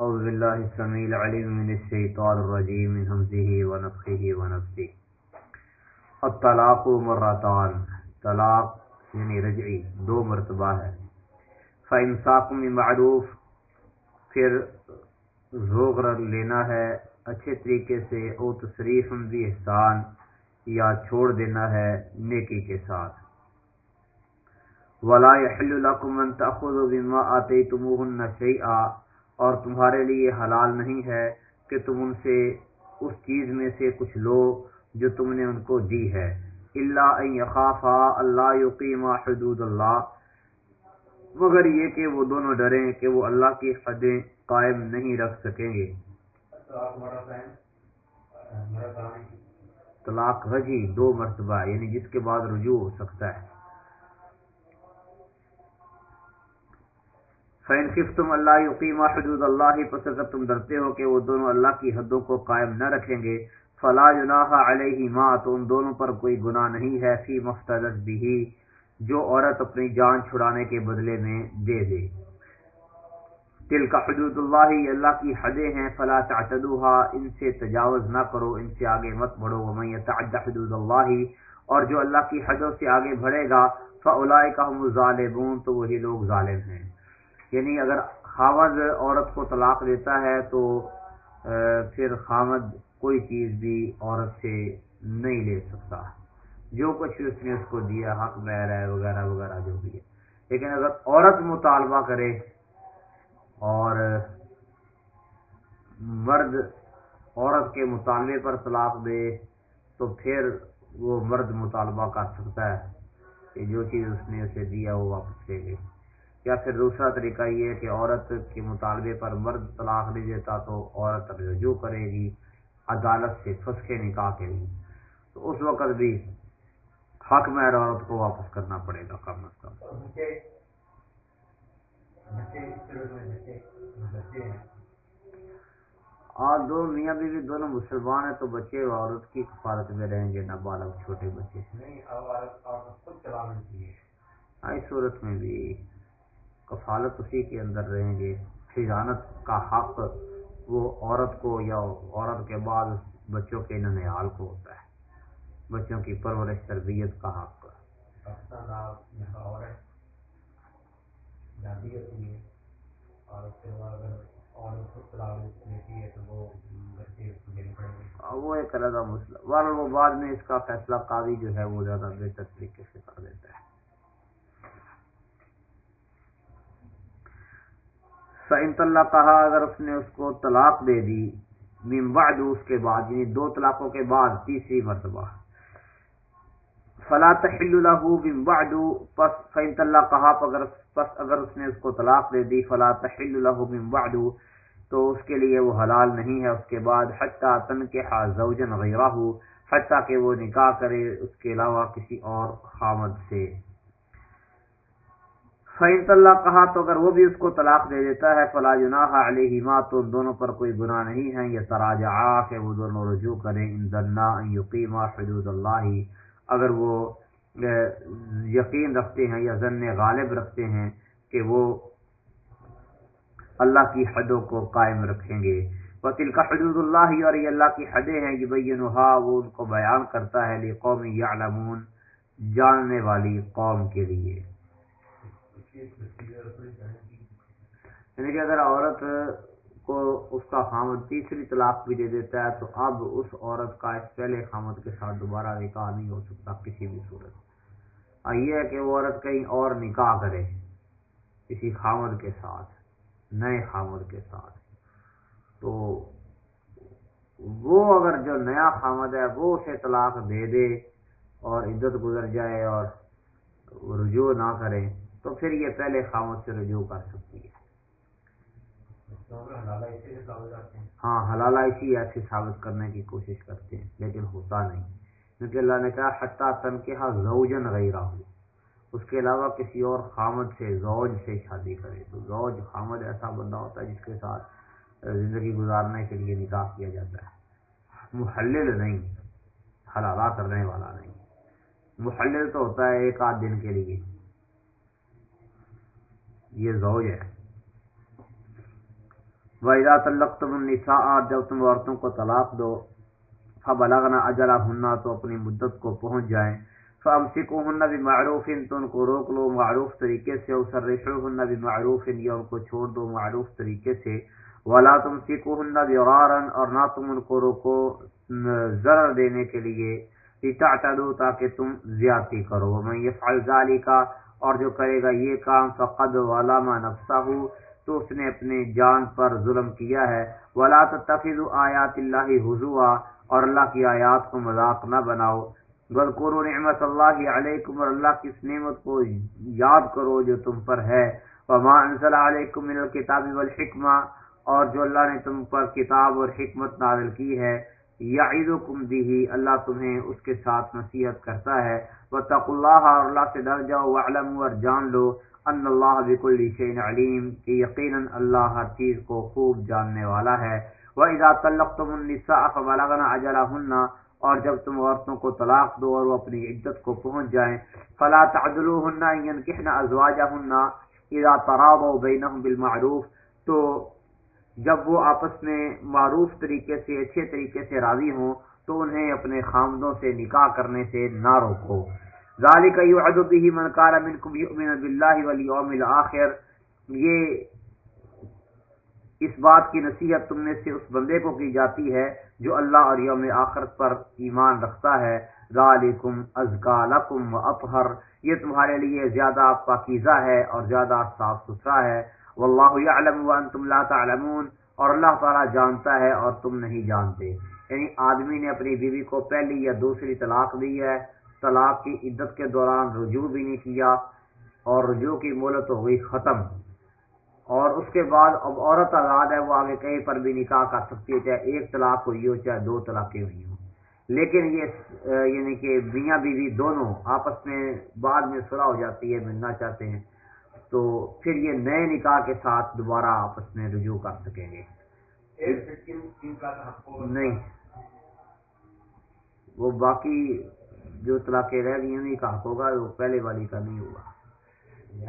أعوذ بالله السميع العليم من الشيطان الرجيم من همزه ونفخه ونفسه الطلاق مرتان. طلاق یعنی رجعی، دو مرتبہ ہے. فَإِمْسَاكُمْ بِمَعْرُوف پھر زوغر لینا ہے، اچھے طریقے سے او تصریف بھی احسان یا چھوڑ دینا ہے نیکی کے ساتھ. ولا يحل لكم ان تاخذوا بما اتيتموهن شيئا. اور تمہارے لیے حلال نہیں ہے کہ تم ان سے اس چیز میں سے کچھ لو جو تم نے ان کو دی ہے۔ اللہ ان یخافا اللہ یقیم حدود اللہ۔ مگر یہ کہ وہ دونوں ڈریں کہ وہ اللہ کی حدیں قائم نہیں رکھ سکیں گے۔ طلاق رجی دو مرتبہ یعنی جس کے بعد رجوع ہو سکتا ہے۔ فین خفتم اللہ یقیمہ حدود اللہ پس اگر تم ڈرتے ہو کہ وہ دونوں اللہ کی حدوں کو قائم نہ رکھیں گے، فلا جناح علیہ ما، تو ان دونوں پر کوئی گناہ نہیں ہے فی مفتدت بھی جو عورت اپنی جان چھڑانے کے بدلے میں دے دے۔ دل کا حدود اللہ اللہ کی حدیں ہیں، فلا تعتدوها، ان سے تجاوز نہ کرو، ان سے آگے مت بڑھو۔ ومن يتعد حدود اللہ اور جو اللہ کی حدوں سے آگے بڑھے گا فاولئک هم الظالمون، تو وہی لوگ ظالم ہیں۔ یعنی اگر خامد عورت کو طلاق دیتا ہے تو پھر خامد کوئی چیز بھی عورت سے نہیں لے سکتا۔ جو کچھ اس نے اس کو دیا، حق بہر ہے، وغیرہ وغیرہ، جو بھی ہے۔ لیکن اگر عورت مطالبہ کرے اور مرد عورت کے مطالبے پر طلاق دے، تو پھر وہ مرد مطالبہ کر سکتا ہے کہ جو چیز اس نے اسے دیا وہ واپس لے لے۔ یا پھر دوسرا طریقہ یہ ہے کہ عورت کے مطالبے پر مرد طلاق نہیں دیتا تو عورت رجوع کرے گی عدالت سے فسخے نکاح کے لیے۔ تو اس وقت بھی حق مہر عورت کو واپس کرنا پڑے گا کم از کم۔ آج دو میاں بیوی دونوں مسلمان ہیں تو بچے عورت کی کفالت میں رہیں گے نہ بالغ چھوٹے بچے۔ اس صورت میں بھی۔ کفالت اسی کے اندر رہیں گے۔ حجانت کا حق وہ عورت کو یا عورت کے بعد بچوں کے ننیال کو ہوتا ہے۔ بچوں کی پرورش تربیت کا حق۔ وہ ایک علیحدہ مسئلہ۔ وہ بعد میں اس کا فیصلہ قاضی جو ہے وہ زیادہ بہتر طریقے سے کر دیتا ہے۔ فن اللہ کہا اگر اس نے اس کو طلاق دے دی بعد اس کے بعد یعنی دو طلاقوں کے بعد، تیسری مرتبہ۔ فلا تحل له من بعد پس فین اللہ کہا اگر پس اگر اس نے اس کو طلاق دے دی، فلا تحل له من بعد تو اس کے لیے وہ حلال نہیں ہے۔ اس کے بعد حتی تنکح زوجا غیرہ حتی کہ وہ نکاح کرے اس کے علاوہ کسی اور خامد سے۔ فعین اللہ کہا تو اگر وہ بھی اس کو طلاق دے دیتا ہے، فلا جناح علیہ ما تو دونوں پر کوئی گناہ نہیں ہے۔ یہ تراجع کہ وہ دونوں رجوع کریں۔ ان ذنا یقیم حدود اللہ اگر وہ یقین رکھتے ہیں یا ضن غالب رکھتے ہیں کہ وہ اللہ کی حدوں کو قائم رکھیں گے۔ وطل کا حدود اللہ اور یہ اللہ کی حدیں ہیں یہ بینہا وہ ان کو بیان کرتا ہے قوم یعلمون جاننے والی قوم کے لیے۔ یعنی کہ اگر عورت کو اس کا خامد تیسری طلاق بھی دے دیتا ہے تو اب اس عورت کا اس پہلے خامد کے ساتھ دوبارہ نکاح نہیں ہو سکتا کسی بھی صورت یہ ہے کہ وہ عورت کہیں اور نکاح کرے کسی خامد کے ساتھ، نئے خامد کے ساتھ۔ تو وہ اگر جو نیا خامد ہے، وہ اسے طلاق دے دے اور عزت گزر جائے اور رجوع نہ کرے تو پھر یہ پہلے خامد سے رجوع کر سکتی ہے۔ ہاں حلالہ اسی ایسے ثابت کرنے کی کوشش کرتے ہیں، لیکن ہوتا نہیں۔ کیونکہ اللہ نے کہا، حتیٰ تن زوجن غیرہ ہو اس کے علاوہ کسی اور خامد سے زوج سے شادی کرے۔ تو زوج، خامد ایسا بندہ ہوتا ہے جس کے ساتھ زندگی گزارنے کے لیے نکاح کیا جاتا ہے۔ محلل نہیں، حلالہ کرنے والا نہیں۔ محلل تو ہوتا ہے ایک آدھ دن کے لیے۔ یہ زوج ہے۔ وَإِذَا تَلَّقْتُمُ النِّسَاءَ، جب تم عورتوں کو طلاق دو فَبَلَغْنَا أَجَلَهُنَّ، تو اپنی مدت کو پہنچ جائیں۔ فَأَمْسِكُوهُنَّ بِمَعْرُوفٍ، تو ان کو روک لو معروف طریقے سے۔ او بِمَعْرُوفٍ، یا ان کو چھوڑ دو معروف طریقے سے۔ وَلَا تُمْسِكُوهُنَّ ضِرَارًا اور نہ تم ان کو روکو ضرر دینے کے لیے۔ لِتَعْتَدُوا، تاکہ تم زیادتی کرو۔ وَمَن يَفْعَلْ ذَلِكَ اور جو کرے گا یہ کام فقد وَلَمَ نَفْسَهُ تو اس نے اپنے جان پر ظلم کیا ہے۔ ولا تتخذوا آیات اللہ حضوا اور اللہ کی آیات کو مذاق نہ بناؤ۔ غذکروا نعمت اللہ علیکم اور اللہ کی اس نعمت کو یاد کرو جو تم پر ہے۔ وما انزل علیکم من الکتاب والحکمہ اور جو اللہ نے تم پر کتاب اور حکمت نازل کی ہے۔ یعیدکم به اللہ تمہیں اس کے ساتھ نصیحت کرتا ہے۔ وتقوا اللہ اور اللہ سے ڈر جاؤ، واعلموا اور جان لو ان اللہ بكل شيء علیم، کہ یقینا اللہ ہر چیز کو خوب جاننے والا ہے۔ واذا طلقتم النساء فبلغن اجلهن اور جب تم عورتوں کو طلاق دو اور وہ اپنی عدت کو پہنچ جائیں، فلا تعدلوهن ان ينكحن ازواجهن اذا تراضوا بينهم بالمعروف۔ تو جب وہ آپس میں معروف طریقے سے، اچھے طریقے سے راضی ہوں، تو انہیں اپنے خامدوں سے نکاح کرنے سے نہ روکو۔ ذالک یعد به من کان منکم یؤمن بالله والیوم الاخر۔ یہ اس بات کی نصیحت تم میں سے اس بندے کو کی جاتی ہے جو اللہ اور یوم آخرت پر ایمان رکھتا ہے۔ ذالکم ازکا لکم واطہر یہ تمہارے لیے زیادہ پاکیزہ ہے اور زیادہ صاف ستھرا ہے۔ واللہ یعلم وانتم لا تعلمون، اور اللہ تعالی جانتا ہے اور تم نہیں جانتے۔ یعنی آدمی نے اپنی بیوی کو پہلی یا دوسری طلاق دی ہے، طلاق کی عدت کے دوران رجوع بھی نہیں کیا، اور رجوع کی مولت ہو گئی ختم۔ اور اس کے بعد اب عورت آزاد ہے، وہ آگے کہیں پر بھی نکاح کر سکتی ہے، چاہے ایک طلاق ہوئی ہو، چاہے دو طلاقیں ہوئی ہوں۔ لیکن یہ یعنی کہ میاں بیوی دونوں آپس میں بعد میں صلاح ہو جاتی ہے، ملنا چاہتے ہیں۔ تو پھر یہ نئے نکاح کے ساتھ دوبارہ آپس میں رجوع کر سکیں گے؟ نہیں۔ وہ باقی جو طلاقیں رہ گئی انہیں کا حق ہوگا وہ پہلے والی کا نہیں ہوگا۔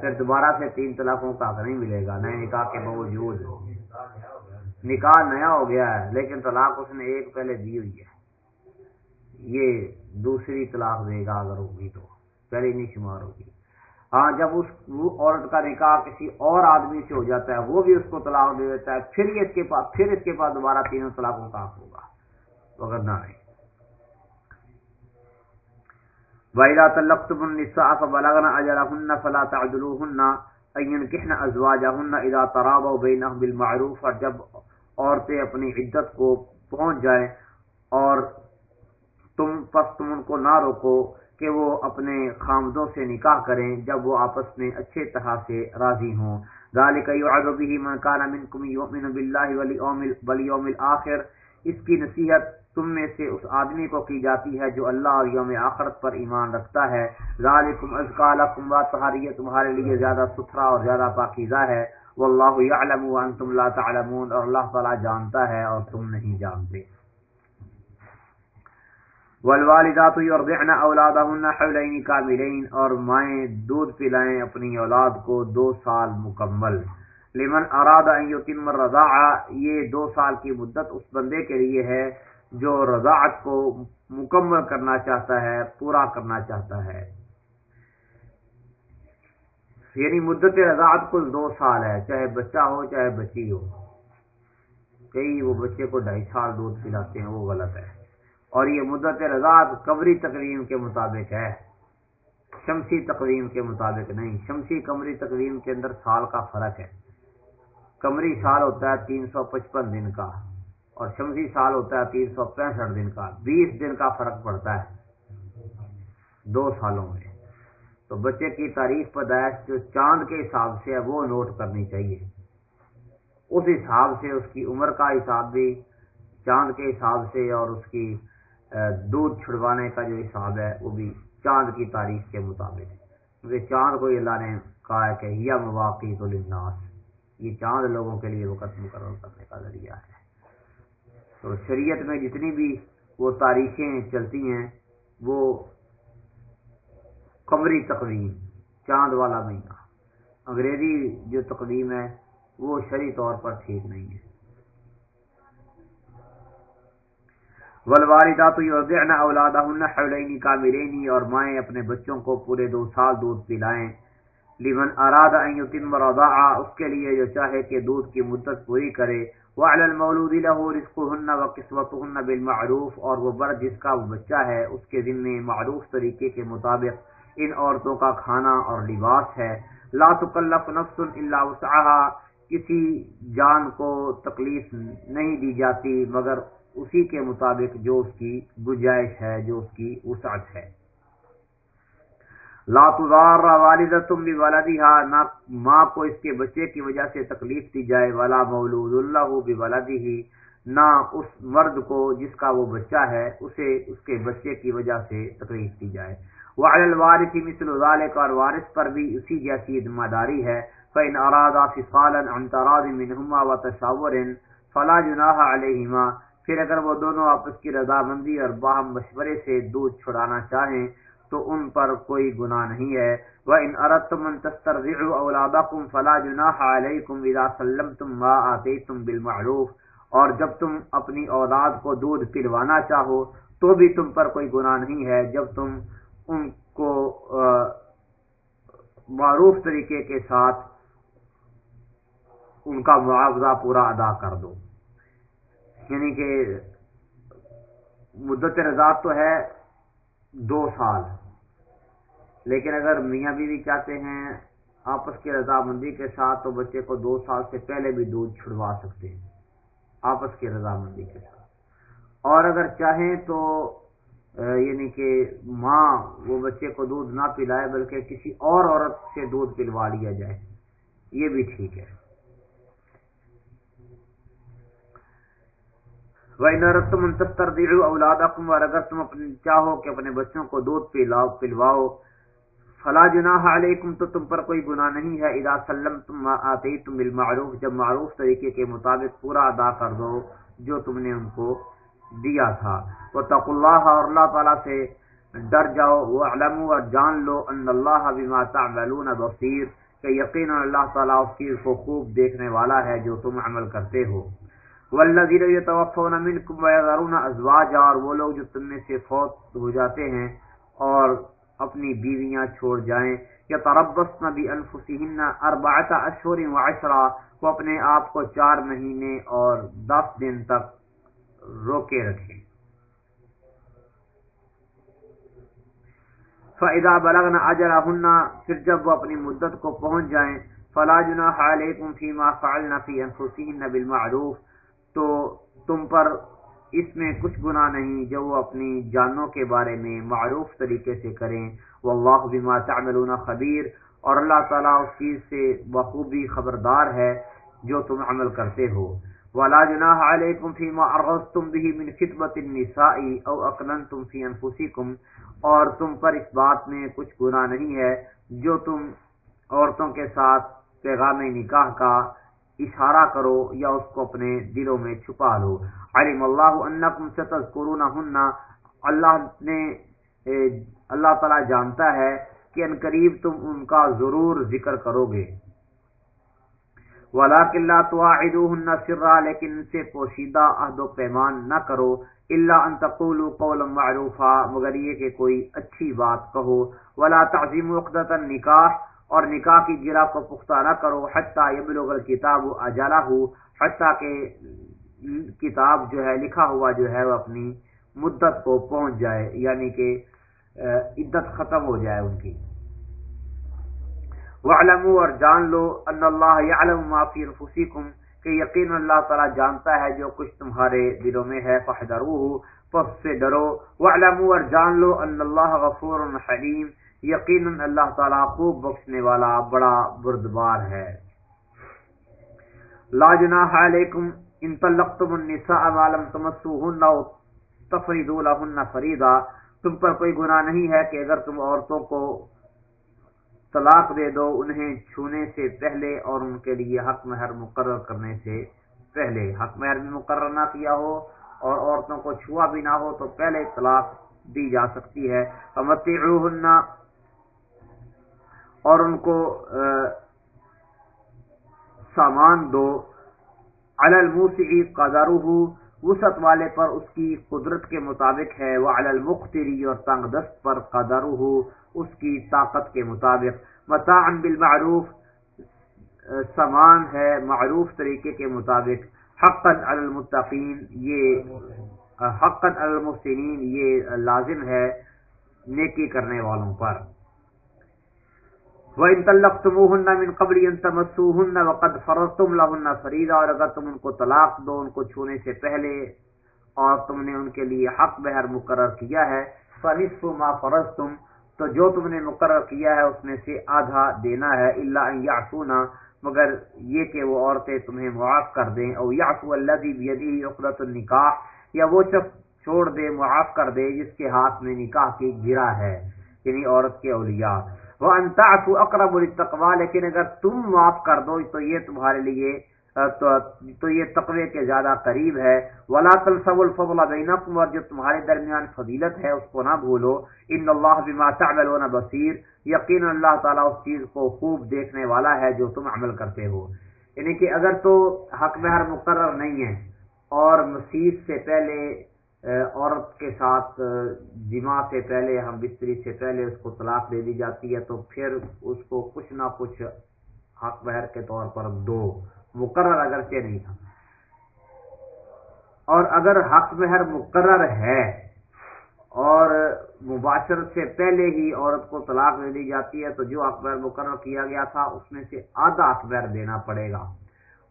پھر دوبارہ سے تین طلاقوں کا حق نہیں ملے گا نئے نکاح کے باوجود۔ نکاح نیا ہو گیا ہے لیکن طلاق اس نے ایک پہلے دی ہوئی ہے۔ یہ دوسری طلاق دے گا اگر ہوگی تو پہلے نہیں شمار ہوگی۔ ہاں جب اس عورت کا نکاح کسی اور آدمی سے ہو جاتا ہے، وہ بھی اس کو طلاق دے دیتا ہے، پھر یہ اس کے پاس، پھر اس کے پاس دوبارہ تینوں طلاقوں کا حق ہوگا۔ اگر نہ نہیں وَإِذَا تَلَّقْتُمُ النِّسَاءَ فَبَلَغْنَ أَجَلَهُنَّ فَلَا تَعْدُلُوهُنَّ أَن يَنكِحْنَ أَزْوَاجَهُنَّ إِذَا تَرَاضَوْا بَيْنَهُم بِالْمَعْرُوفِ اور جب عورتیں اپنی عدت کو پہنچ جائیں اور تم پس تم ان کو نہ روکو کہ وہ اپنے خامدوں سے نکاح کریں جب وہ آپس میں اچھے طرح سے راضی ہوں۔ ذَلِكَ يُعَذُ بِهِ مَن كَانَ مِنكُمْ يُؤْمِنُ بِاللَّهِ وَالْيَوْمِ الْآخِرِ اس کی نصیحت تم میں سے اس آدمی کو کی جاتی ہے جو اللہ اور یوم آخرت پر ایمان رکھتا ہے۔ ذالکم ازکا لکم و تحریہ تمہارے لیے زیادہ ستھرا اور زیادہ پاکیزہ ہے۔ واللہ یعلم وانتم لا تعلمون اور اللہ تعالی جانتا ہے اور تم نہیں جانتے۔ والوالدات یرضعن اولادهن حولین کاملین اور مائیں دودھ پلائیں اپنی اولاد کو دو سال مکمل۔ لمن اراد ان یتم الرضاعہ، یہ دو سال کی مدت اس بندے کے لیے ہے جو رضاعت کو مکمل کرنا چاہتا ہے، پورا کرنا چاہتا ہے۔ یعنی مدت رضاعت کل دو سال ہے، چاہے بچہ ہو، چاہے بچی ہو۔ کئی وہ بچے کو ڈھائی سال دودھ پلاتے ہیں، وہ غلط ہے۔ اور یہ مدت رضاعت قبری تقویم کے مطابق ہے۔ شمسی تقویم کے مطابق نہیں، شمسی قمری تقویم کے اندر سال کا فرق ہے۔ کمری سال ہوتا ہے تین سو پچپن دن کا اور شمسی سال ہوتا ہے تین سو پینسٹھ دن کا۔ بیس دن کا فرق پڑتا ہے۔ دو سالوں میں۔ تو بچے کی تاریخ پیدائش جو چاند کے حساب سے ہے وہ نوٹ کرنی چاہیے۔ اس حساب سے اس کی عمر کا حساب بھی، چاند کے حساب سے اور اس کی دودھ چھڑوانے کا جو حساب ہے، وہ بھی چاند کی تاریخ کے مطابق ہے۔ کیونکہ چاند کو اللہ نے کہا ہے کہ یا مواقع تو یہ چاند لوگوں کے لیے وقت مقرر کرنے کا ذریعہ ہے۔ تو شریعت میں جتنی بھی وہ تاریخیں چلتی ہیں، وہ قمری تقویم، چاند والا مہینہ۔ انگریزی جو تقویم ہے، وہ شرعی طور پر ٹھیک نہیں ہے۔ والوالدات یرضعن اولادهن حولین کاملین اور مائیں اپنے بچوں کو پورے دو سال دودھ پلائیں۔ لمن اراد ان یتم رضاعا اس کے لیے جو چاہے کہ دودھ کی مدت پوری کرے۔ وعلى المولود له رزقهن وقسوتهن بالمعروف، اور وہ بر جس کا وہ بچہ ہے، اس کے ذمہ معروف طریقے کے مطابق ان عورتوں کا کھانا اور لباس ہے۔ لا تکلف نفس الا وسعها، کسی جان کو تکلیف نہیں دی جاتی، مگر اسی کے مطابق جو اس کی گنجائش ہے، جو اس کی وسعت ہے۔ لا تضار والدتم بولدها نہ ماں کو اس کے بچے کی وجہ سے تکلیف دی جائے، ولا مولود اللہ بھی بولده نہ اس مرد کو جس کا وہ بچہ ہے، اسے اس کے بچے کی وجہ سے تکلیف دی جائے۔ وعلى الوارث مثل ذلك اور وارث پر بھی اسی جیسی ذمہ داری ہے۔ فإن أرادا فصالا عن تراض منهما وتشاور فلا جناح عليهما۔ پھر اگر وہ دونوں آپس کی رضامندی اور باہم مشورے سے دودھ چھڑانا چاہیں تو ان پر کوئی گناہ نہیں ہے۔ وہ ان ارتم تسترضع اولادکم فلا جناح علیکم اذا سلمتم ما آتیتم بالمعروف۔ اور جب تم اپنی اولاد کو دودھ پلوانا چاہو تو بھی تم پر کوئی گناہ نہیں ہے۔ جب تم ان کو معروف طریقے کے ساتھ ان کا معاوضہ پورا ادا کر دو۔ یعنی کہ مدت رضا تو ہے دو سال۔ لیکن اگر میاں بیوی بی چاہتے ہیں آپس کی رضامندی کے ساتھ تو بچے کو دو سال سے پہلے بھی دودھ چھڑوا سکتے ہیں۔ آپس کی رضامندی کے ساتھ۔ اور اگر چاہیں تو یعنی کہ ماں وہ بچے کو دودھ نہ پلائے بلکہ کسی اور عورت سے دودھ پلوا لیا جائے۔ یہ بھی ٹھیک ہے۔ وَإِنَ مَنْ أَوْلَادَكُمْ اور اگر تم اپنے چاہو کہ اپنے بچوں کو دودھ پلاؤ پلواؤ۔ فلا جناح علیکم تو تم پر کوئی گناہ نہیں ہے۔ اذا سلمتم ما آتیتم بالمعروف، جب معروف طریقے کے مطابق پورا ادا کر دو جو تم نے ان کو دیا تھا۔ وَتَقُوا اللَّهَ اور اللہ تعالیٰ سے ڈر جاؤ۔ وَعْلَمُوا اور جان لو ان اللہ بما تعملون بصیر کہ یقینا اللہ تعالیٰ اس چیز کو خوب دیکھنے والا ہے جو تم عمل کرتے ہو۔ والذین یتوفون منکم ویذرون ازواجا اور وہ لوگ جو تم میں سے فوت ہو جاتے ہیں اور اپنی بیویاں چھوڑ جائیں، یتربصن بانفسہن اربعۃ اشہر وعشرا، وہ اپنے آپ کو چار مہینے اور دس دن تک روکے رکھیں۔ فَإِذَا بَلَغْنَ أَجَلَهُنَّ، پھر جب وہ اپنی مدت کو پہنچ جائیں، فَلَا جُنَاحَ عَلَيْكُمْ فِي مَا فَعَلْنَ فِي أَنفُسِهِنَّ بِالْمَعْرُوفِ تو تم پر اس میں کچھ گناہ نہیں، جو وہ اپنی جانوں کے بارے میں معروف طریقے سے کریں۔ واللہ بما تعملون خبیر۔ اور اللہ تعالیٰ اس چیز سے بخوبی خبردار ہے جو تم عمل کرتے ہو۔ ولا جناح علیکم فیما ارغستم به من خطبت النساء او اقننتم فی انفسکم اور تم پر اس بات میں کچھ گناہ نہیں ہے جو تم عورتوں کے ساتھ پیغام نکاح کا اشارہ کرو یا اس کو اپنے دلوں میں چھپا لو۔ علم اللہ انکم ستذکرونہن۔ اللہ نے اللہ تعالی جانتا ہے کہ ان قریب تم ان کا ضرور ذکر کرو گے ولیکن لا تواعدوہن سرا، لیکن ان سے پوشیدہ عہد و پیمان نہ کرو۔ الا ان تقولوا قولا معروفا، مگر یہ کہ کوئی اچھی بات کہو۔ ولا تعظموا عقدۃ النکاح اور نکاح کی گرا کو پختہ نہ کرو حتیٰ یبلغ الکتاب اجالہ حتیٰ کہ کتاب جو ہے، لکھا ہوا جو ہے، وہ اپنی مدت کو پہنچ جائے یعنی کہ عدت ختم ہو جائے ان کی۔ وَعْلَمُوا اور جان لو ان اللہ يعلم ما فی انفسکم، کہ یقین اللہ تعالی جانتا ہے جو کچھ تمہارے دلوں میں ہے فحذروه پس سے ڈرو۔ وَعْلَمُوا اور جان لو ان اللہ غفور حلیم یقیناً اللہ تعالیٰ خوب بخشنے والا بڑا بردبار ہے۔ لا جناح علیکم ان طلقتم النساء ما لم تمسوهن او تفریضوا لهن فریضا۔ تم پر کوئی گناہ نہیں ہے کہ اگر تم عورتوں کو طلاق دے دو، انہیں چھونے سے پہلے اور ان کے لیے حق مہر مقرر کرنے سے پہلے۔ حق مہر بھی مقرر نہ کیا ہو اور عورتوں کو چھوا بھی نہ ہو تو پہلے طلاق دی جا سکتی ہے۔ فمتعوهن اور ان کو سامان دو۔ الموسعی قدرہ وسط والے پر اس کی قدرت کے مطابق ہے وہ المختری اور تنگ دست پر قدر اس کی طاقت کے مطابق۔ متعن بالمعروف، سامان ہے معروف طریقے کے مطابق۔ حقن المتقین، یہ حقن المحسنین، یہ لازم ہے نیکی کرنے والوں پر۔ وَإِن طَلَّقْتُمُوهُنَّ مِن قَبْلِ أَن تَمَسُّوهُنَّ وَقَدْ فَرَضْتُمْ لَهُنَّ فَرِيضَةً اور اگر تم ان کو طلاق دو ان کو چھونے سے پہلے اور تم نے ان کے لیے حق بہر مقرر کیا ہے، فَنِصْفُ مَا فَرَضْتُمْ، تو جو تم نے مقرر کیا ہے اس میں سے آدھا دینا ہے الا ان یعفونا مگر یہ کہ وہ عورتیں تمہیں معاف کر دیں او یعفو الذی بیدہ عقدۃ النکاح یا وہ شخص چھوڑ دے، معاف کر دے، جس کے ہاتھ میں نکاح کی گرا ہے یعنی عورت کے اولیاء۔ وہ انتاف اقرب التقوا لیکن اگر تم معاف کر دو، تو یہ تمہارے لیے تو یہ تقوی کے زیادہ قریب ہے۔ ولا تلسب الفضل بینکم اور جو تمہارے درمیان فضیلت ہے، اس کو نہ بھولو۔ ان اللہ بما تعملون بصیر یقین اللہ تعالیٰ اس چیز کو خوب دیکھنے والا ہے جو تم عمل کرتے ہو۔ یعنی کہ اگر تو حق مہر مقرر نہیں ہے، اور مسیح سے پہلے عورت کے ساتھ جمع سے پہلے ہم بستری سے پہلے اس کو طلاق دے دی جاتی ہے، تو پھر اس کو کچھ نہ کچھ حق بہر کے طور پر دو، مقرر اگرچہ نہیں تھا۔ اور اگر حق مہر مقرر ہے اور مباشر سے پہلے ہی عورت کو طلاق دے دی جاتی ہے، تو جو اخبار مقرر کیا گیا تھا، اس میں سے آدھا اخبار دینا پڑے گا۔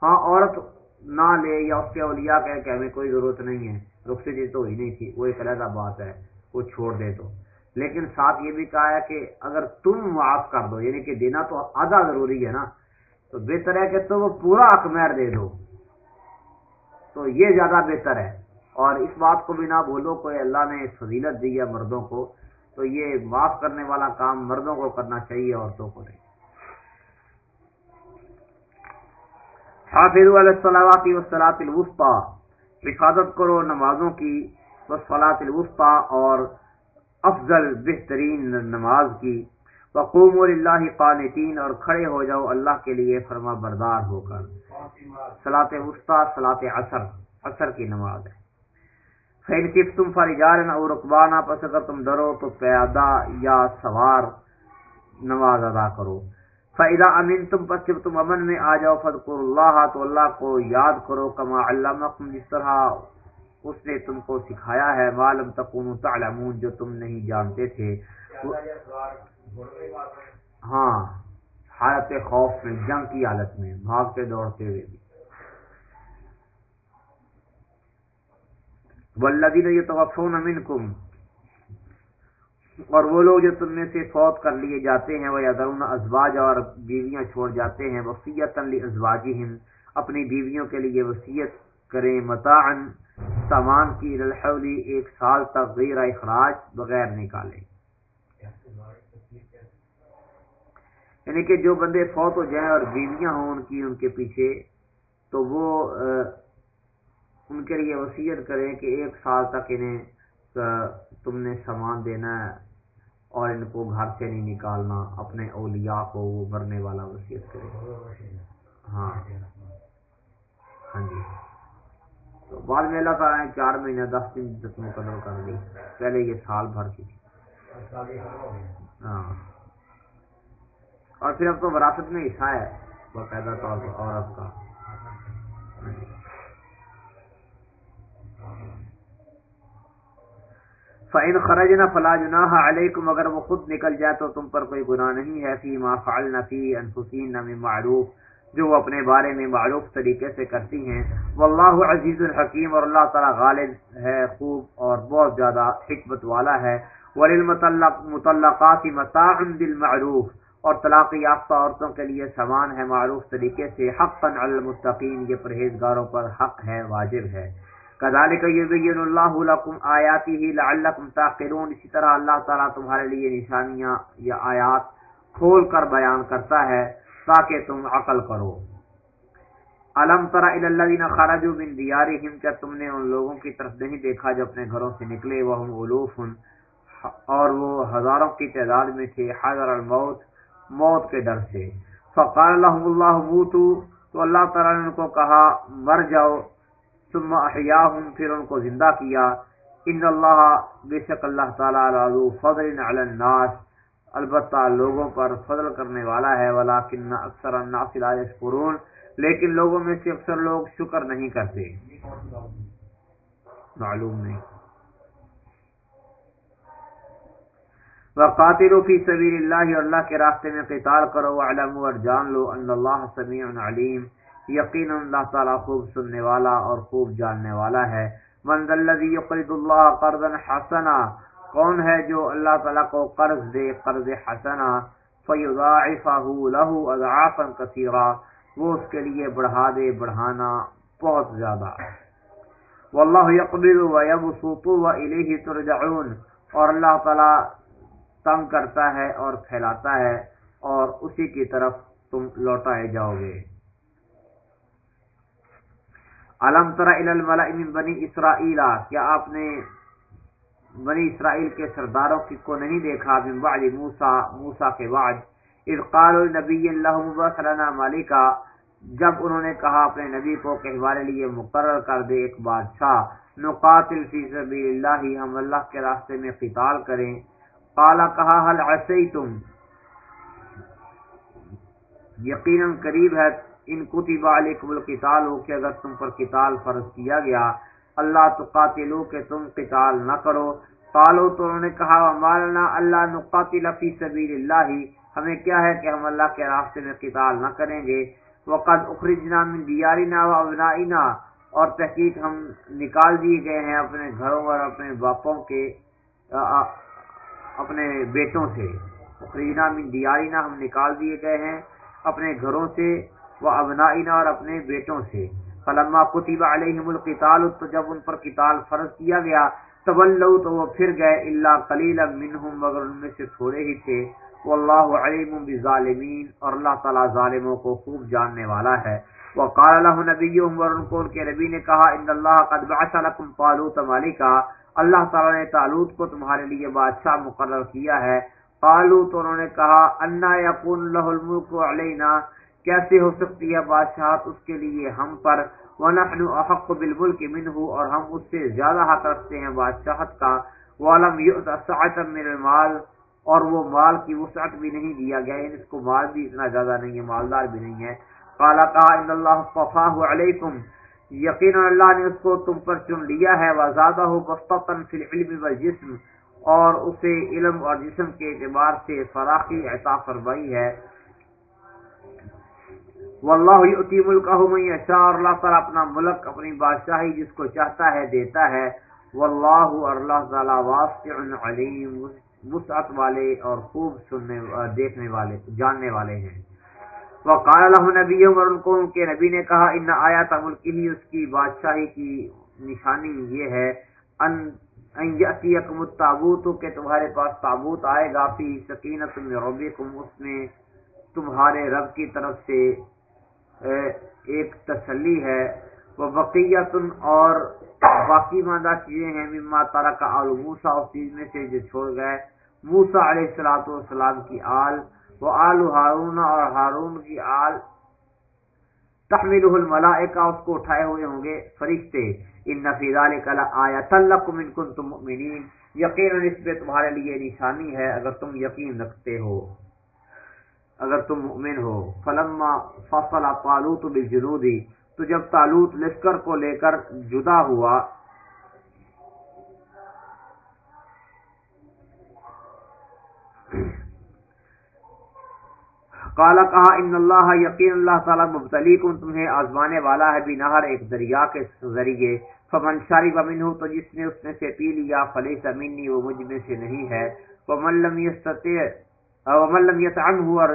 ہاں عورت نہ لے یا اس کے اولیاء کہ ہمیں کوئی ضرورت نہیں ہے۔ رخصتی تو ہی نہیں تھی، وہ ایک علیحدہ بات ہے، وہ چھوڑ دے تو۔ لیکن ساتھ یہ بھی کہا ہے کہ اگر تم معاف کر دو یعنی کہ دینا تو آدھا ضروری ہے نا، تو بہتر ہے کہ تم پورا اکمیر دے دو۔ تو یہ زیادہ بہتر ہے۔ اور اس بات کو بھی نہ بھولو، کوئی اللہ نے فضیلت دی ہے مردوں کو، تو یہ معاف کرنے والا کام مردوں کو کرنا چاہیے، عورتوں کو نہیں۔ حافظ علیہ وسلاۃ الوسطی۔ حفاظت کرو نمازوں کی وسلاۃ الوسطی اور افضل بہترین نماز کی۔ وقوم اللہ قانتین اور کھڑے ہو جاؤ، اللہ کے لیے فرما بردار ہو کر۔ صلاح وسطی صلاح عصر عصر کی نماز ہے۔ خیر کف تم فارجار اور رقبانہ پس اگر تم ڈرو تو پیادہ یا سوار نماز ادا کرو۔ فائدہ امین تم پس جب تم امن میں آ جاؤ فضکر اللہ تو اللہ کو یاد کرو، کما اللہ جس طرح اس نے تم کو سکھایا ہے معلوم تکون تعلمون، جو تم نہیں جانتے تھے۔ ہاں حالت خوف میں، جنگ کی حالت میں، بھاگتے دوڑتے ہوئے بھی۔ والذین یتوفون منکم اور وہ لوگ جو تم میں سے فوت کر لیے جاتے ہیں، وہ یادرون ازواج اور بیویاں چھوڑ جاتے ہیں۔ وسیعت ازواجی اپنی بیویوں کے لیے وسیعت کریں۔ متعن سامان کی الحولی ایک سال تک غیر اخراج بغیر نکالے یعنی کہ جو بندے فوت ہو جائیں اور بیویاں ہوں ان کی، ان کے پیچھے، تو وہ ان کے لیے وسیعت کریں کہ ایک سال تک انہیں تم نے سامان دینا ہے۔ اور ان کو گھر سے نہیں نکالنا، اپنے اولیاء کو وہ مرنے والا وصیت کرے۔ ہاں۔ ہاں جی۔ تو بعد میں اللہ تعالیٰ نے چار مہینے دس دن تک مقرر کر دی پہلے یہ سال بھر کی تھی۔ ہاں۔ اور پھر اب تو وراثت میں حصہ ہے، باقاعدہ طور پر عورت کا۔ ہاں جی۔ فعین خرج نہ فلا جناح علیکم اگر وہ خود نکل جائے تو تم پر کوئی گناہ نہیں ہے فی ما فعل نفی انفسین نہ معروف، جو وہ اپنے بارے میں معروف طریقے سے کرتی ہیں۔ واللہ عزیز الحکیم اور اللہ تعالیٰ غالب ہے، خوب اور بہت زیادہ حکمت والا ہے۔ وللمطلق مطلقات متاع بالمعروف، اور طلاق یافتہ عورتوں کے لیے سامان ہے معروف طریقے سے، حقا علی المستقین یہ پرہیزگاروں پر حق ہے، واجب ہے۔ کذالک یبین اللہ لکم آیاتی لعلکم تاقلون۔ اسی طرح اللہ تعالیٰ تمہارے لیے نشانیاں یا آیات کھول کر بیان کرتا ہے تاکہ تم عقل کرو۔ علم ترا الذین خرجوا من دیارہم، کیا تم نے ان لوگوں کی طرف نہیں دیکھا جو اپنے گھروں سے نکلے؟ وہ ہم علوف، اور وہ ہزاروں کی تعداد میں تھے حضر الموت، موت کے ڈر سے۔ فقال لهم اللہ موتو تو اللہ تعالی نے ان کو کہا، مر جاؤ ثم احیاہم، پھر ان کو زندہ کیا۔ ان اللہ، بے شک اللہ تعالی فضل علی الناس، البتہ لوگوں پر فضل کرنے والا ہے، ولیکن اکثر الناس لا یشکرون، لیکن لوگوں میں سے اکثر لوگ شکر نہیں کرتے۔ معلوم نہیں۔ وقاتلوا فی سبیل اللہ، اور اللہ کے راستے میں قتال کرو وعلموا اور جان لو ان اللہ سمیع علیم۔ یقینا اللہ تعالی خوب سننے والا اور خوب جاننے والا ہے۔ من الذی یقرض اللہ قرضا حسنا، کون ہے جو اللہ تعالی کو قرض دے، قرض حسنا؟ فیضاعفه له اضعافا كثيرا وہ اس کے لیے بڑھا دے، بڑھانا بہت زیادہ۔ واللہ یقبل ویبسط والیہ ترجعون۔ اور اللہ تعالی تنگ کرتا ہے اور پھیلاتا ہے اور اسی کی طرف تم لوٹائے جاؤ گے۔ علم تر من بنی اسرائیل، کیا آپ نے بنی اسرائیل کے سرداروں کی کو نہیں دیکھا من بعد موسا موسا کے بعد؟ اذ قال النبی اللہ مبصرنا مالکا، جب انہوں نے کہا اپنے نبی کو کہ ہمارے لیے مقرر کر دے ایک بادشاہ، نقاتل فی سبیل اللہ، ہم اللہ کے راستے میں قتال کریں۔ قالا، کہا حل عصیتم یقیناً قریب ہے ان کتب علیکم القتال، ہو کہ اگر تم پر قتال فرض کیا گیا، اللہ تو قاتلو کہ تم قتال نہ کرو۔ قالو تو انہوں نے کہا مالنا اللہ نقاتل فی سبیل اللہ ہمیں کیا ہے کہ ہم اللہ کے راستے میں قتال نہ کریں گے۔ وقد اخرجنا من دیارنا و ابنائنا اور تحقیق ہم نکال دیے گئے ہیں اپنے گھروں اور اپنے باپوں کے اپنے بیٹوں سے۔ خریدنا من دیارینا ہم نکال دیے گئے ہیں اپنے گھروں سے۔ وہ ابنائنا اور اپنے بیٹوں سے۔ فلما کتب علیہم القتال، تو جب ان پر قتال فرض کیا گیا تولو تو وہ پھر گئے اللہ قلیلا منہم، مگر ان میں سے تھوڑے ہی تھے۔ واللہ علیم بالظالمین اور اللہ تعالی ظالموں کو خوب جاننے والا ہے۔ وقال له نبيهم اور ان کو ان کے نبی نے کہا، ان اللہ قد بعث لكم طالوت مالکا۔ اللہ تعالیٰ نے تالوت کو تمہارے لیے بادشاہ مقرر کیا ہے۔ قالو تو انہوں نے کہا، انا یقون له الملک علینا؟ کیسے ہو سکتی ہے بادشاہت اس کے لیے ہم پر؟ ونحن احق بالملک منه، اور ہم اس سے زیادہ حق رکھتے ہیں بادشاہت کا۔ ولم يؤت سعه من المال، اور وہ مال کی وسعت بھی نہیں دیا گیا یعنی اس کو مال بھی اتنا زیادہ نہیں ہے، مالدار بھی نہیں ہے۔ قال کہا ان اللہ صفاه علیکم یقینا اللہ نے اس کو تم پر چن لیا ہے۔ وزادہ بسطن فی العلم والجسم، اور اسے علم اور جسم کے اعتبار سے فراخی عطا فرمائی ہے۔ واللہ یؤتی ملکہ من یشاء، اور اللہ تعالی اپنا ملک، اپنی بادشاہی جس کو چاہتا ہے دیتا ہے۔ واللہ اور اللہ تعالی واسع علیم، وسعت والے اور خوب سننے دیکھنے والے، جاننے والے ہیں۔ وقال له نبی، اور ان کو ان کے نبی نے کہا، ان آیات ملک ہی، اس کی بادشاہی کی نشانی یہ ہے۔ ان ان یاتیکم التابوت، کہ تمہارے پاس تابوت آئے گا۔ فی سکینت من ربکم، اس میں تمہارے رب کی طرف سے ایک تسلی ہے۔ وہ بقیت اور باقی ماندہ چیزیں ہیں، مما ترک آل موسیٰ اس چیز میں سے جو چھوڑ گئے۔ موسیٰ علیہ السلام کی آل، وہ آل ہارون اور ہارون کی آل۔ تحمل الملائکہ اس کو اٹھائے ہوئے ہوں گے۔ فرشتے، ان نفی ذالک لآیۃ لکم ان کنتم مؤمنین۔ یقینا اس پہ تمہارے لیے نشانی ہے، اگر تم یقین رکھتے ہو۔ اگر تم مؤمن ہو۔ فلما فصل طالوت بالجنود، تو جب طالوت لشکر کو لے کر جدا ہوا کالا کہا، ان اللہ یقین، اللہ تعالیٰ مبتلی کن، تمہیں آزمانے والا ہے بنہر ایک دریا کے ذریعے۔ فمن شاری بمن ہو تو جس نے اس میں سے پی لیا فلی سمینی وہ مجھ میں سے نہیں ہے۔ وہ ملم ملم یسعم ہو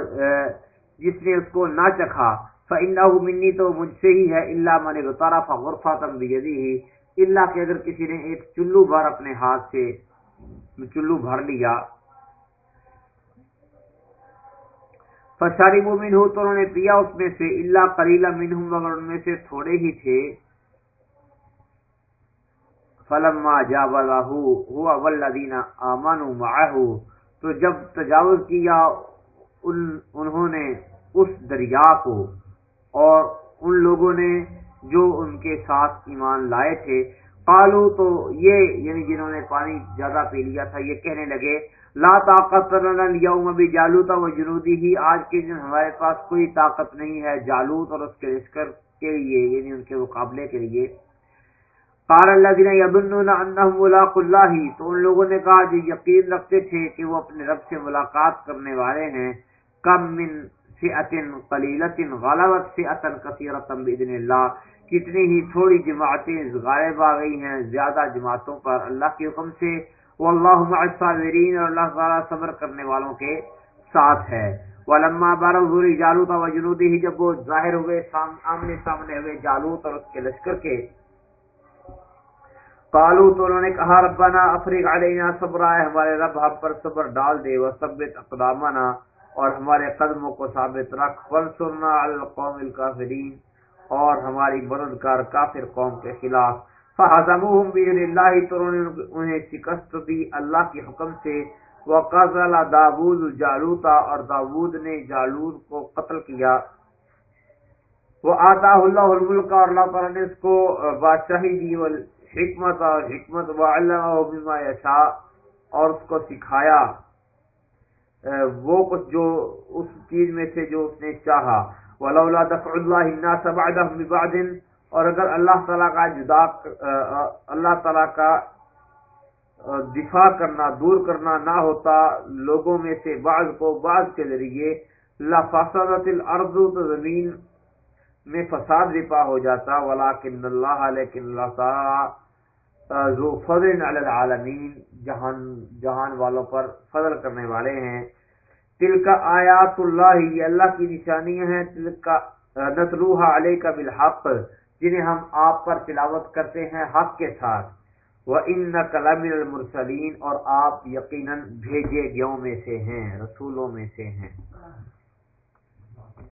جس نے اس کو نہ چکھا، فإنه منی تو مجھ سے ہی ہے اللہ من غطرف غرفة بیدیہ اللہ کہ اگر کسی نے ایک چلو بھر اپنے ہاتھ سے چلو بھر لیا۔ فشاری مومن تو انہوں نے پیا اس میں سے اللہ کلیلہ منہم مگر ان میں سے تھوڑے ہی تھے۔ فلما جاوزہ ہوا والذین آمنوا معه تو جب تجاوز کیا ان، انہوں نے اس دریا کو اور ان لوگوں نے جو ان کے ساتھ ایمان لائے تھے، قالو تو یہ یعنی جنہوں نے پانی زیادہ پی لیا تھا، یہ کہنے لگے، لا طاقت لنا اليوم بجالوت و جنودی ہی، آج کے دن ہمارے پاس کوئی طاقت نہیں ہے جالوت اور اس کے لشکر کے لیے یعنی ان کے مقابلے کے لیے۔ قال الذين يظنون انهم ملاق الله، تو ان لوگوں نے کہا جو یقین رکھتے تھے کہ وہ اپنے رب سے ملاقات کرنے والے ہیں، کم من فئه قليله غلبت فئه كثيره باذن الله کتنی ہی تھوڑی جماعتیں غائب آ گئی ہیں زیادہ جماعتوں پر اللہ کے حکم سے، واللہ مع الصابرین اور اللہ تعالی صبر کرنے والوں کے ساتھ ہے۔ ولما بارزوا جالوت و جنودی جب وہ ظاہر ہوئے آمنے سامنے ہوئے جالوت اور اس کے لشکر کے قالو تو انہوں نے کہا، ربنا افریق علینا صبر آئے ہمارے رب، ہم پر صبر ڈال دے وہ وثبت اقدامنا، اور ہمارے قدموں کو ثابت رکھ فنصرنا علی القوم الكافرین، اور ہماری مددگار کافر قوم کے خلاف۔ فہزموہم بإذن اللہ، تو انہوں نے انہیں شکست دی اللہ کے حکم سے۔ وقزل داود جالوتا، اور داود نے جالوت کو قتل کیا۔ وہ آتا اللہ الملک، اور اللہ تعالیٰ نے اس کو بادشاہی دی۔ حکمت اور حکمت وعلمہ یشا اور اس کو سکھایا۔ وہ کچھ جو اس چیز میں سے جو اس نے چاہا۔ ولولا دفع اللہ الناس بعدهم ببعض اور اگر اللہ تعالیٰ کا جدا اللہ تعالیٰ کا دفاع کرنا، دور کرنا نہ ہوتا لوگوں میں سے بعض کو بعض کے ذریعے، لفسدت الارض تو زمین میں فساد رپا ہو جاتا۔ ولیکن اللہ لیکن اللہ تعالیٰ ذو فضل علی العالمین، جہان جہان والوں پر فضل کرنے والے ہیں۔ تل کا آیات اللہ، یہ اللہ کی نشانیاں ہیں۔ تل کا نتلوها علیک بالحق، جنہیں ہم آپ پر تلاوت کرتے ہیں حق کے ساتھ۔ وہ ان کلام المرسلین اور آپ یقیناً بھیجے گیوں میں سے ہیں، رسولوں میں سے ہیں۔